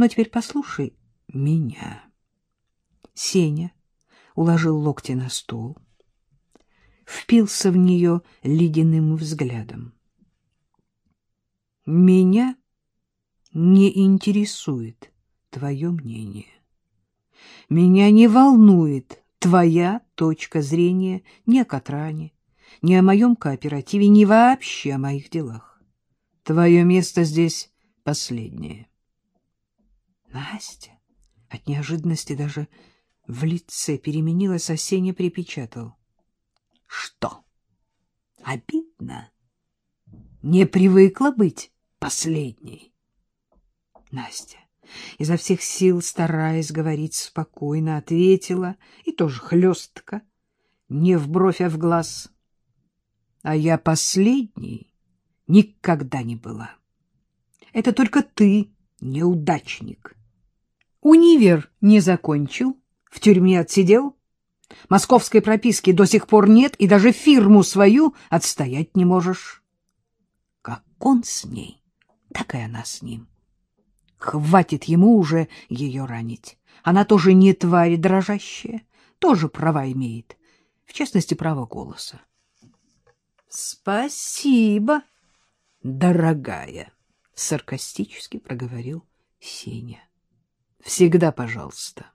Но теперь послушай меня. Сеня уложил локти на стол, впился в нее ледяным взглядом. Меня не интересует твое мнение. Меня не волнует твоя точка зрения ни о Катране, ни о моем кооперативе, ни вообще о моих делах. Твое место здесь последнее. Настя от неожиданности даже в лице переменилась, а Сеня припечатал. — Что? Обидно? Не привыкла быть последней? Настя, изо всех сил стараясь говорить спокойно, ответила, и тоже хлестко, не в бровь, а в глаз. А я последней никогда не была. Это только ты, неудачник. Универ не закончил, в тюрьме отсидел, московской прописки до сих пор нет, и даже фирму свою отстоять не можешь. Как он с ней, так и она с ним. Хватит ему уже ее ранить. Она тоже не тварь дрожащая, тоже права имеет, в частности, право голоса. — Спасибо, дорогая, — саркастически проговорил Сеня. — Всегда пожалуйста.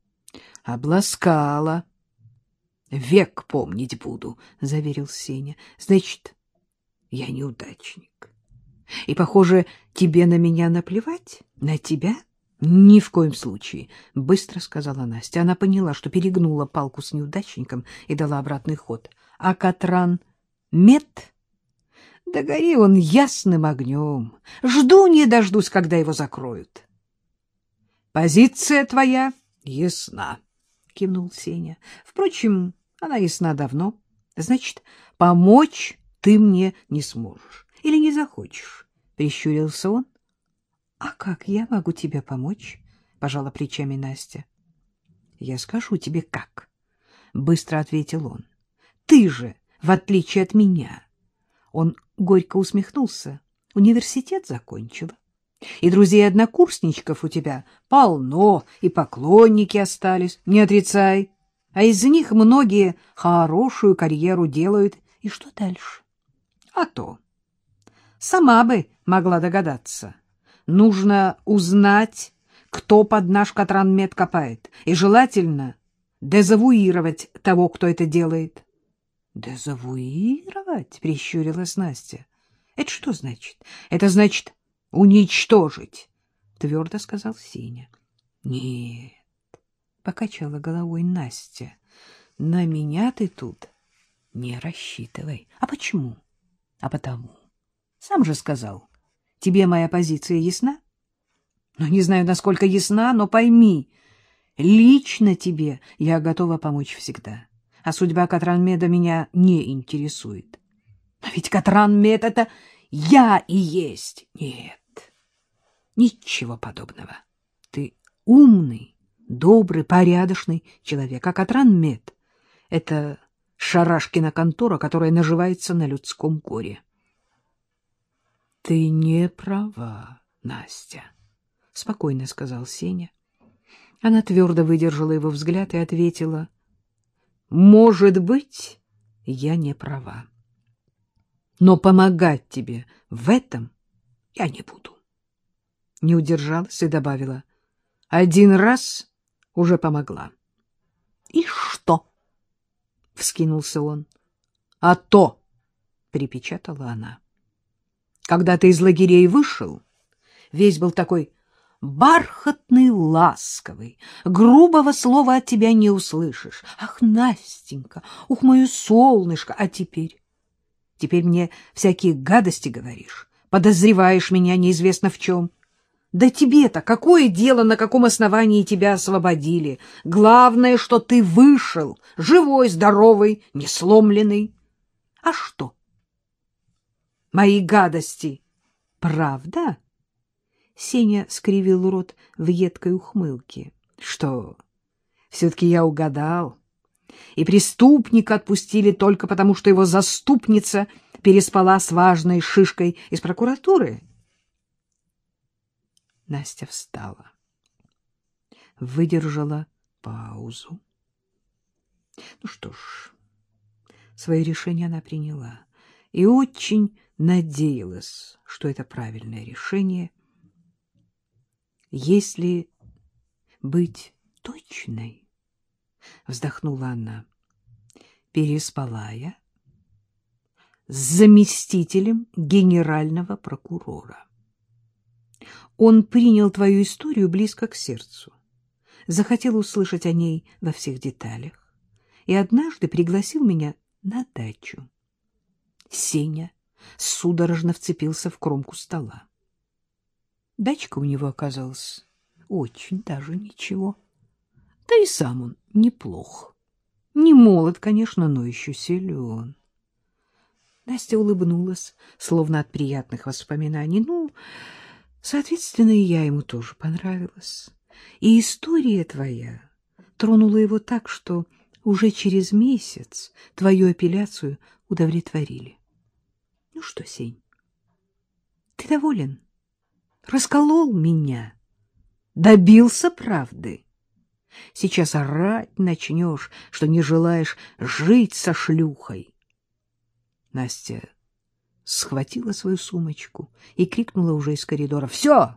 — Обласкала. — Век помнить буду, — заверил Сеня. — Значит, я неудачник. И, похоже, тебе на меня наплевать? На тебя? Ни в коем случае, — быстро сказала Настя. Она поняла, что перегнула палку с неудачником и дала обратный ход. А Катран мед? Да гори он ясным огнем. Жду не дождусь, когда его закроют. — Позиция твоя ясна, — кивнул Сеня. — Впрочем, она ясна давно. Значит, помочь ты мне не сможешь или не захочешь, — прищурился он. — А как я могу тебе помочь? — пожала плечами Настя. — Я скажу тебе как, — быстро ответил он. — Ты же, в отличие от меня. Он горько усмехнулся. Университет закончила. И друзей-однокурсничков у тебя полно, и поклонники остались, не отрицай. А из них многие хорошую карьеру делают. И что дальше? А то. Сама бы могла догадаться. Нужно узнать, кто под наш Катранмет копает, и желательно дезавуировать того, кто это делает. — Дезавуировать? — прищурилась Настя. — Это что значит? — Это значит уничтожить, — твердо сказал Сеня. — Нет, — покачала головой Настя, — на меня ты тут не рассчитывай. А почему? А потому. Сам же сказал, тебе моя позиция ясна? Ну, не знаю, насколько ясна, но пойми, лично тебе я готова помочь всегда. А судьба Катранмеда меня не интересует. Но ведь Катранмед — это я и есть. Нет, Ничего подобного. Ты умный, добрый, порядочный человек, а Катран Мед — это шарашкина контора, которая наживается на людском горе. — Ты не права, Настя, — спокойно сказал Сеня. Она твердо выдержала его взгляд и ответила. — Может быть, я не права. Но помогать тебе в этом я не буду не удержалась и добавила. Один раз уже помогла. — И что? — вскинулся он. — А то, — припечатала она. — Когда ты из лагерей вышел, весь был такой бархатный, ласковый, грубого слова от тебя не услышишь. Ах, Настенька, ух, мое солнышко, а теперь? Теперь мне всякие гадости говоришь, подозреваешь меня неизвестно в чем. — да тебе-то какое дело, на каком основании тебя освободили? Главное, что ты вышел, живой, здоровый, не сломленный. А что? Мои гадости. Правда? Сеня скривил рот в едкой ухмылке. Что? Все-таки я угадал. И преступника отпустили только потому, что его заступница переспала с важной шишкой из прокуратуры. Настя встала. Выдержала паузу. Ну что ж, свое решение она приняла и очень надеялась, что это правильное решение. Если быть точной, вздохнула она, переспала я с заместителем генерального прокурора. Он принял твою историю близко к сердцу, захотел услышать о ней во всех деталях и однажды пригласил меня на дачу. Сеня судорожно вцепился в кромку стола. Дачка у него оказалась очень даже ничего. Да и сам он неплох. Не молод, конечно, но еще силен. Настя улыбнулась, словно от приятных воспоминаний. Ну, соответственно, и я ему тоже понравилась. И история твоя тронула его так, что уже через месяц твою апелляцию удовлетворили. Ну что, Сень, ты доволен? Расколол меня, добился правды. Сейчас орать начнешь, что не желаешь жить со шлюхой. Настя схватила свою сумочку и крикнула уже из коридора. — Все!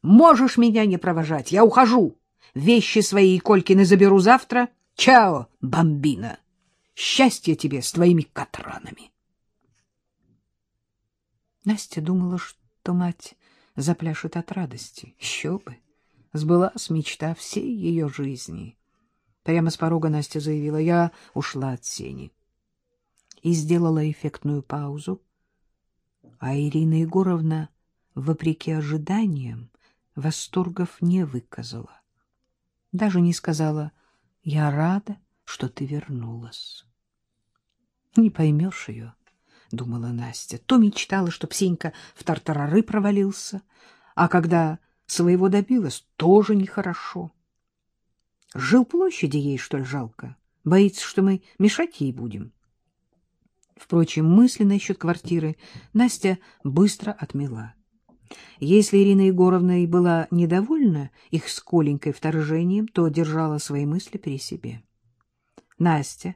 Можешь меня не провожать, я ухожу. Вещи свои и Колькины заберу завтра. Чао, бомбина! Счастья тебе с твоими катранами! Настя думала, что мать запляшет от радости. Еще бы! Сбылась мечта всей ее жизни. Прямо с порога Настя заявила, я ушла от Сени. И сделала эффектную паузу. А Ирина Егоровна, вопреки ожиданиям, восторгов не выказала. Даже не сказала «Я рада, что ты вернулась». Не поймешь ее, — думала Настя. То мечтала, что Псенька в тартарары провалился, а когда своего добилась, тоже нехорошо. Жил площади ей, что ли, жалко? Боится, что мы мешать ей будем? Впрочем, мысли насчет квартиры Настя быстро отмела. Если Ирина Егоровна и была недовольна их с Коленькой вторжением, то держала свои мысли при себе. Настя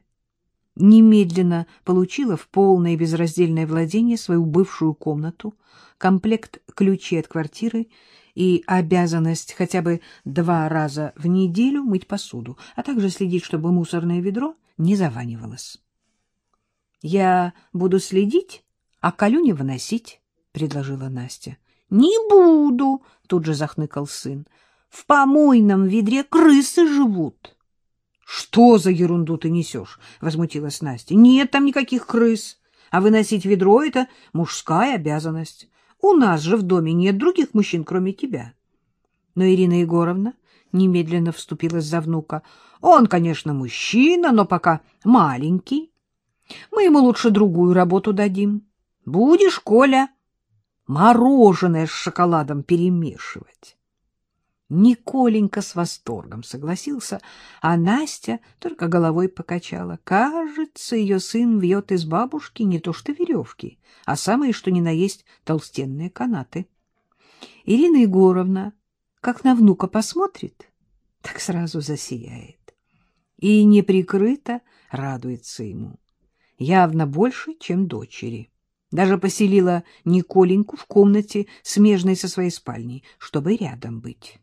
немедленно получила в полное безраздельное владение свою бывшую комнату, комплект ключей от квартиры и обязанность хотя бы два раза в неделю мыть посуду, а также следить, чтобы мусорное ведро не заванивалось. — Я буду следить, а Колю не выносить, — предложила Настя. — Не буду, — тут же захныкал сын. — В помойном ведре крысы живут. — Что за ерунду ты несешь? — возмутилась Настя. — Нет там никаких крыс, а выносить ведро — это мужская обязанность. У нас же в доме нет других мужчин, кроме тебя. Но Ирина Егоровна немедленно вступилась за внука. Он, конечно, мужчина, но пока маленький. Мы ему лучше другую работу дадим. Будешь, Коля, мороженое с шоколадом перемешивать. Николенька с восторгом согласился, а Настя только головой покачала. Кажется, ее сын вьет из бабушки не то что веревки, а самые, что ни на есть, толстенные канаты. Ирина Егоровна, как на внука посмотрит, так сразу засияет. И неприкрыто радуется ему, явно больше, чем дочери. Даже поселила Николеньку в комнате, смежной со своей спальней, чтобы рядом быть.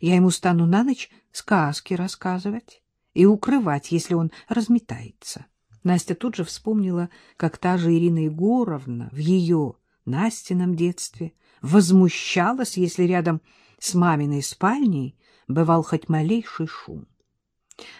Я ему стану на ночь сказки рассказывать и укрывать, если он разметается. Настя тут же вспомнила, как та же Ирина Егоровна в ее, Настином детстве, возмущалась, если рядом с маминой спальней бывал хоть малейший шум.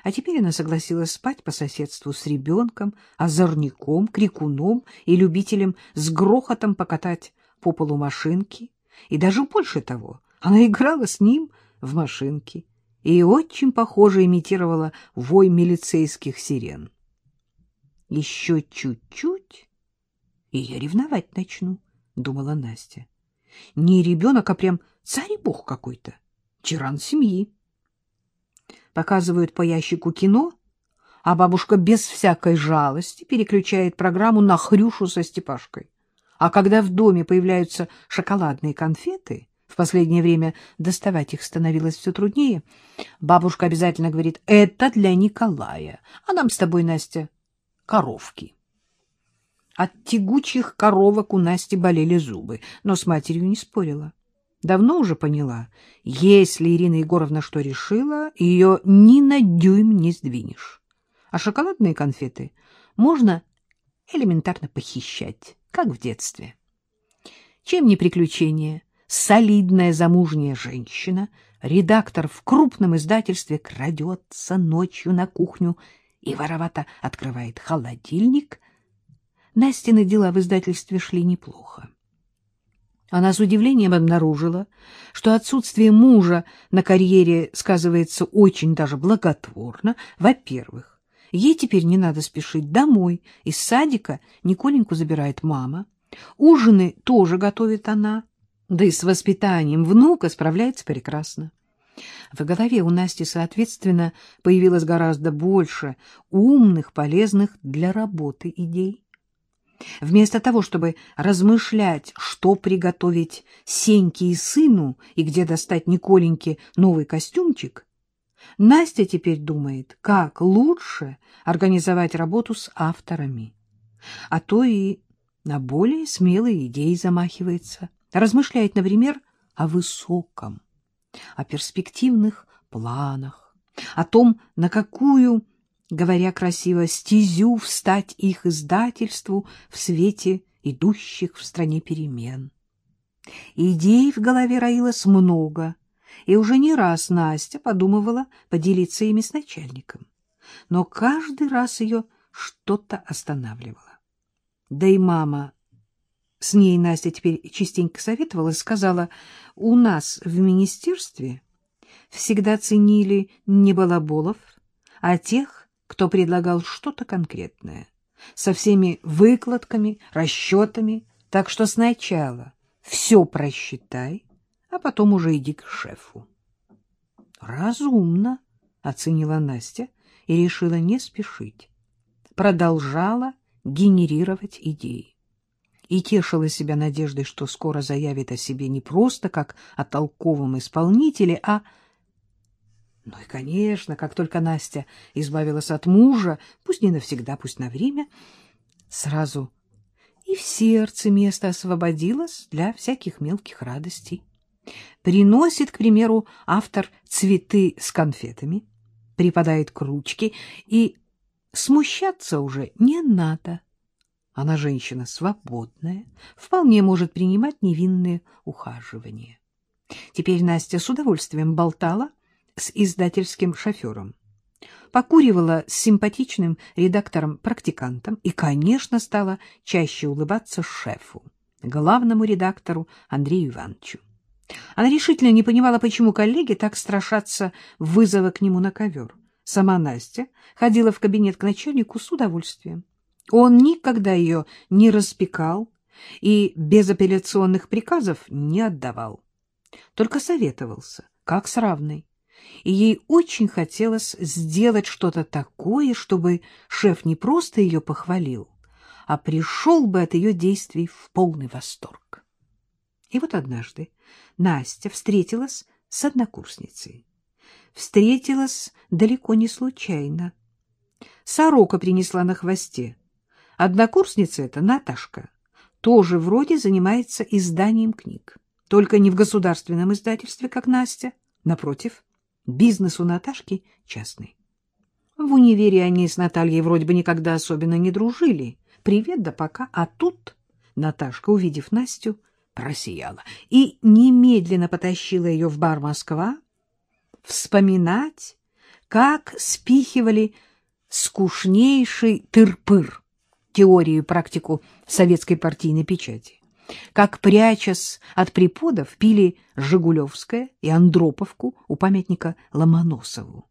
А теперь она согласилась спать по соседству с ребенком, озорником, крикуном и любителем с грохотом покатать по полу машинки. И даже больше того, она играла с ним в машинке и очень похоже имитировала вой милицейских сирен. Еще чуть-чуть, и я ревновать начну, — думала Настя. Не ребенок, а прям царь и бог какой-то, тиран семьи. Показывают по ящику кино, а бабушка без всякой жалости переключает программу на Хрюшу со Степашкой. А когда в доме появляются шоколадные конфеты, В последнее время доставать их становилось все труднее. Бабушка обязательно говорит, это для Николая, а нам с тобой, Настя, коровки. От тягучих коровок у Насти болели зубы, но с матерью не спорила. Давно уже поняла, если Ирина Егоровна что решила, ее ни на дюйм не сдвинешь. А шоколадные конфеты можно элементарно похищать, как в детстве. Чем не приключение? Солидная замужняя женщина, редактор в крупном издательстве, крадется ночью на кухню и воровато открывает холодильник. Настины дела в издательстве шли неплохо. Она с удивлением обнаружила, что отсутствие мужа на карьере сказывается очень даже благотворно. Во-первых, ей теперь не надо спешить домой, из садика Николеньку забирает мама. Ужины тоже готовит она, да и с воспитанием внука справляется прекрасно. В голове у Насти, соответственно, появилось гораздо больше умных, полезных для работы идей. Вместо того, чтобы размышлять, что приготовить Сеньке и сыну и где достать Николеньке новый костюмчик, Настя теперь думает, как лучше организовать работу с авторами. А то и на более смелые идеи замахивается. Размышляет, например, о высоком, о перспективных планах, о том, на какую говоря красиво, стезю встать их издательству в свете идущих в стране перемен. Идей в голове роилось много, и уже не раз Настя подумывала поделиться ими с начальником. Но каждый раз ее что-то останавливало. Да и мама, с ней Настя теперь частенько советовалась, сказала, у нас в министерстве всегда ценили не балаболов, а тех, кто предлагал что-то конкретное, со всеми выкладками, расчетами, так что сначала все просчитай, а потом уже иди к шефу. Разумно, оценила Настя и решила не спешить. Продолжала генерировать идеи. И тешила себя надеждой, что скоро заявит о себе не просто как о толковом исполнителе, а ну и, конечно, как только Настя избавилась от мужа, пусть не навсегда, пусть на время, сразу и в сердце место освободилось для всяких мелких радостей. Приносит, к примеру, автор цветы с конфетами, припадает к ручке, и смущаться уже не надо. Она женщина свободная, вполне может принимать невинные ухаживания. Теперь Настя с удовольствием болтала с издательским шофером, покуривала с симпатичным редактором-практикантом и, конечно, стала чаще улыбаться шефу, главному редактору Андрею Ивановичу. Она решительно не понимала, почему коллеги так страшатся вызова к нему на ковер. Сама Настя ходила в кабинет к начальнику с удовольствием. Он никогда ее не распекал и безапелляционных приказов не отдавал. Только советовался, как с равной и ей очень хотелось сделать что-то такое, чтобы шеф не просто ее похвалил, а пришел бы от ее действий в полный восторг. И вот однажды Настя встретилась с однокурсницей. Встретилась далеко не случайно. Сорока принесла на хвосте. Однокурсница эта, Наташка, тоже вроде занимается изданием книг. Только не в государственном издательстве, как Настя. Напротив, Бизнес у Наташки частный. В универе они с Натальей вроде бы никогда особенно не дружили. Привет да пока. А тут Наташка, увидев Настю, просияла и немедленно потащила ее в бар «Москва» вспоминать, как спихивали скучнейший тырпыр теорию и практику советской партийной печати как, прячась от преподов, пили Жигулевское и Андроповку у памятника Ломоносову.